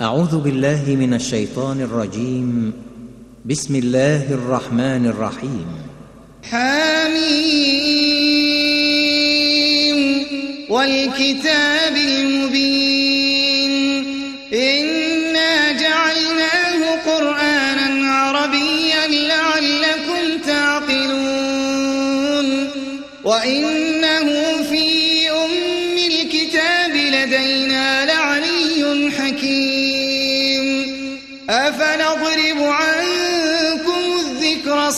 أعوذ بالله من الشيطان الرجيم. بسم الله الرحمن الرحيم. حميم. والكتاب المبين. إنا جعلناه قرآنا عربيا لعلكم تعقلون. وإنه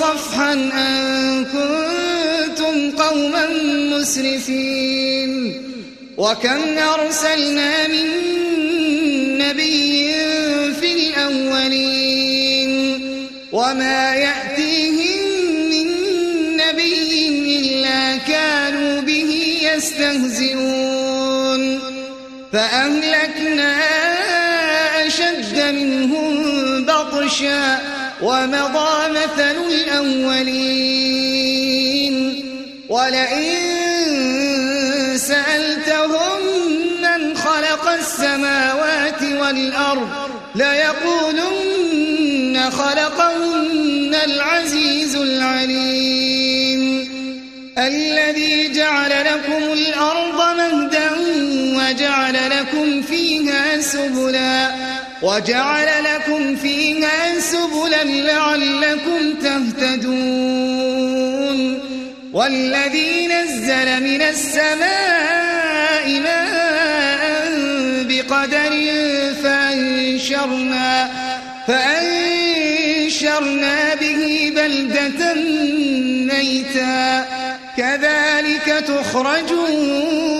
صفحا أن كنتم قوما مسرفين. وكم أرسلنا من نبي في الأولين. وما يأتيهم من نبي إلا كانوا به يستهزئون. فأهلكنا أشد منهم بطشا. ومضى مثل الأولين. ولئن سألتهم من خلق السماوات والأرض ليقولن خلقهن العزيز العليم. الذي جعل لكم الأرض مهدا وجعل لكم فيها سبلا. وجعل لكم فيها سبلا لعلكم تهتدون. والذي نزل من السماء ماء بقدر فأنشرنا فأنشرنا به بلدة ميتا. كذلك تخرجون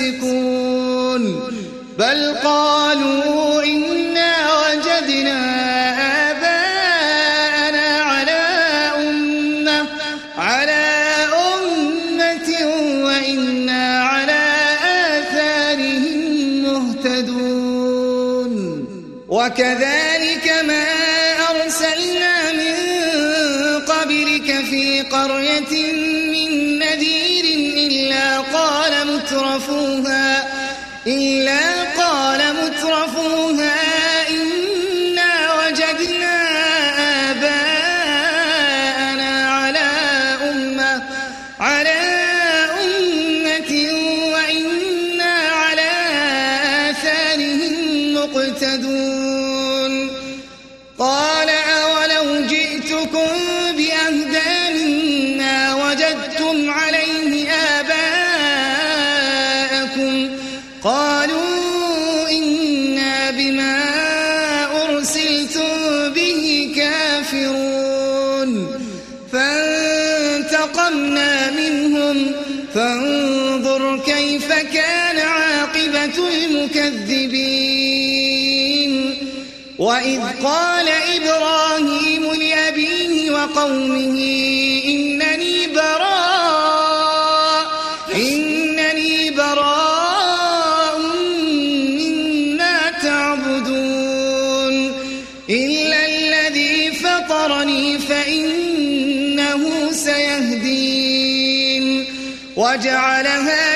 مستمسكون بل قالوا إنا وجدنا آباءنا على أمة على أمة وإنا على آثارهم مهتدون. وكذلك ما أرسلنا من قبلك في قرية قال وقومه إنني براء إنني براء مما تعبدون. إلا الذي فطرني فإنه سيهدين. وجعلها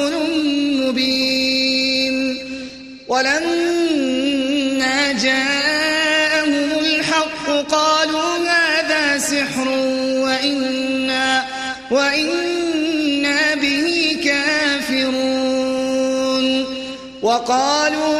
ورسول مبين ولما جاءهم الحق قالوا هذا سحر وإنا وإنا به كافرون وقالوا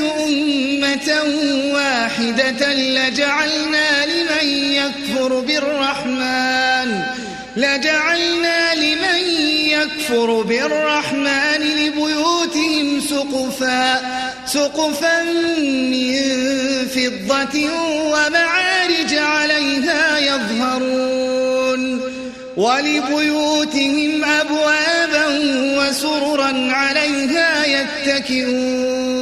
أمة واحدة لجعلنا لمن يكفر بالرحمن لجعلنا لمن يكفر بالرحمن لبيوتهم سقفا سقفا من فضة ومعارج عليها يظهرون ولبيوتهم أبوابا وسررا عليها يتكئون.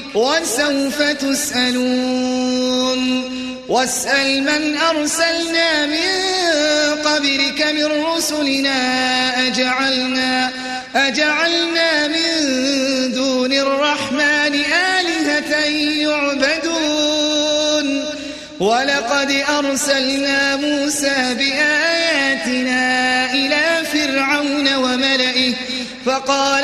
وسوف تسألون. واسأل من أرسلنا من قبلك من رسلنا أجعلنا أجعلنا من دون الرحمن آلهة يعبدون. ولقد أرسلنا موسى بآياتنا إلى فرعون وملئه فقال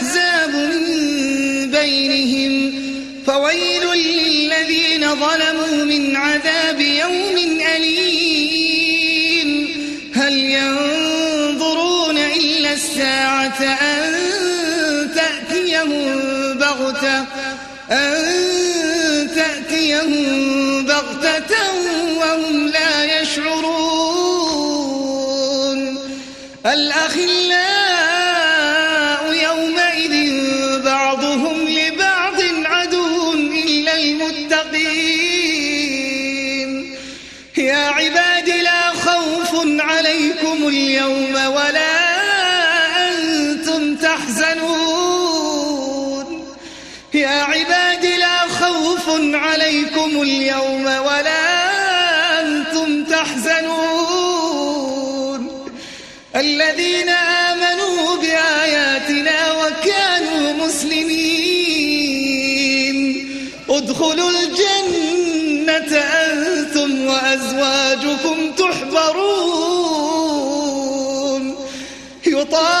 الساعة أن تأتيهم بغتة أن تأتيهم بغتة وهم لا يشعرون. الأخلاء عليكم اليوم ولا أنتم تحزنون. الذين آمنوا بآياتنا وكانوا مسلمين. ادخلوا الجنة أنتم وأزواجكم تحبرون. يطاف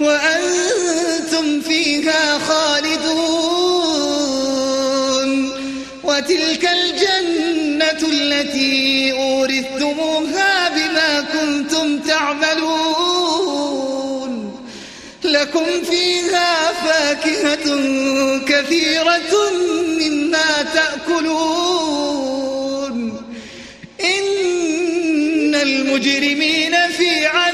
وأنتم فيها خالدون. وتلك الجنة التي أورثتموها بما كنتم تعملون. لكم فيها فاكهة كثيرة مما تأكلون. إن المجرمين في عذاب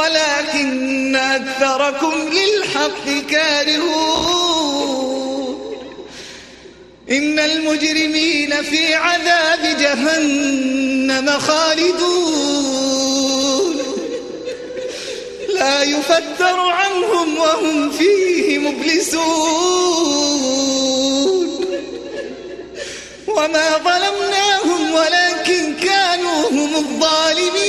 ولكن أكثركم للحق كارهون. إن المجرمين في عذاب جهنم خالدون. لا يفتر عنهم وهم فيه مبلسون. وما ظلمناهم ولكن كانوا هم الظالمين.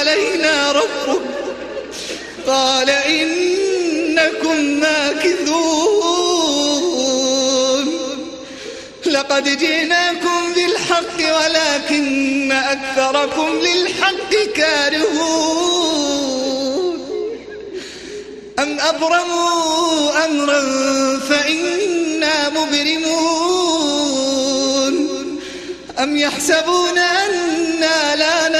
علينا ربك. قال إنكم ماكثون. لقد جئناكم بالحق ولكن أكثركم للحق كارهون. أم أبرموا أمرا فإنا مبرمون. أم يحسبون لا